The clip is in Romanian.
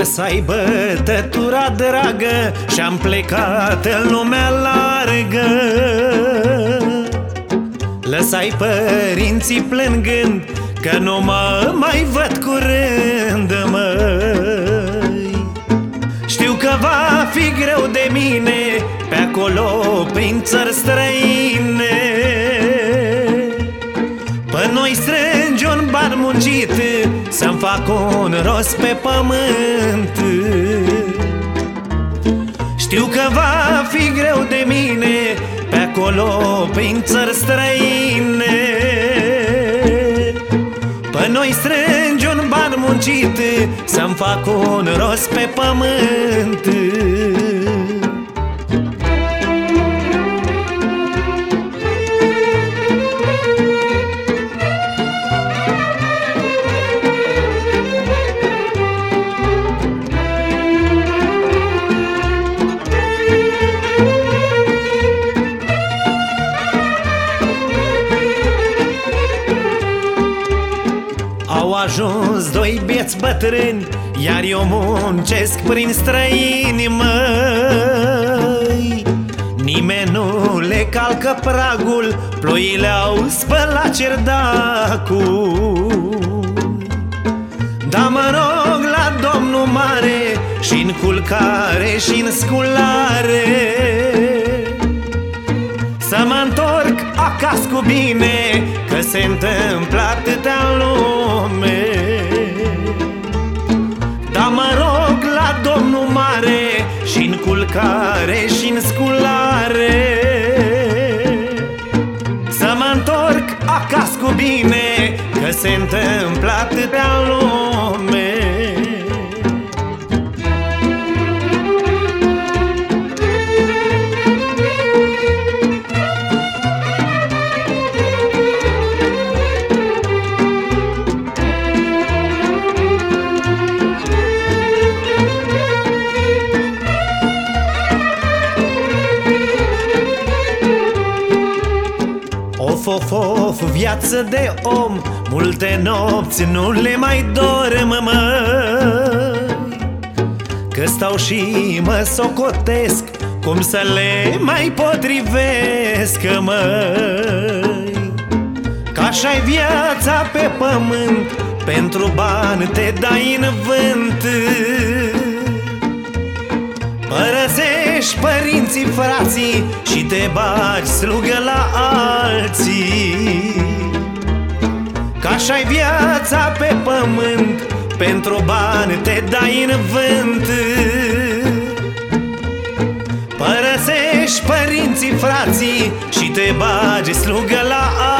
Lăsai bătătura dragă Și-am plecat în lumea largă Lăsai părinții plângând Că nu mă mai văd curând, măi. Știu că va fi greu de mine Pe acolo prin țări străine. Pe noi strângi un ban muncit Să-mi fac un rost pe pământ. Știu că va fi greu de mine Pe acolo prin țări străine. Pe noi strângi un ban muncit Să-mi fac un rost pe pământ ajuns doi bieți bătrâni Iar eu muncesc prin străini, măi. Nimeni nu le calcă pragul Ploile au spălat cerdacul. Da mă rog la Domnul Mare și în culcare și în sculare. Să mă întorc acasă cu bine Că se întâmplă culcare și în sculare. Să mă întorc acasă cu bine Că se întâmplă atâtea în Of, of, of, viață de om. Multe nopți nu le mai dorm, măi Că stau și mă socotesc Cum să le mai potrivesc, măi Că așa-i viața pe pământ Pentru bani te dai în vânt. Părăsești părinții, frații Și te bagi slugă la alții. Că așa-i viața pe pământ Pentru bani te dai în vânt. Părăsești părinții, frații Și te bagi slugă la alții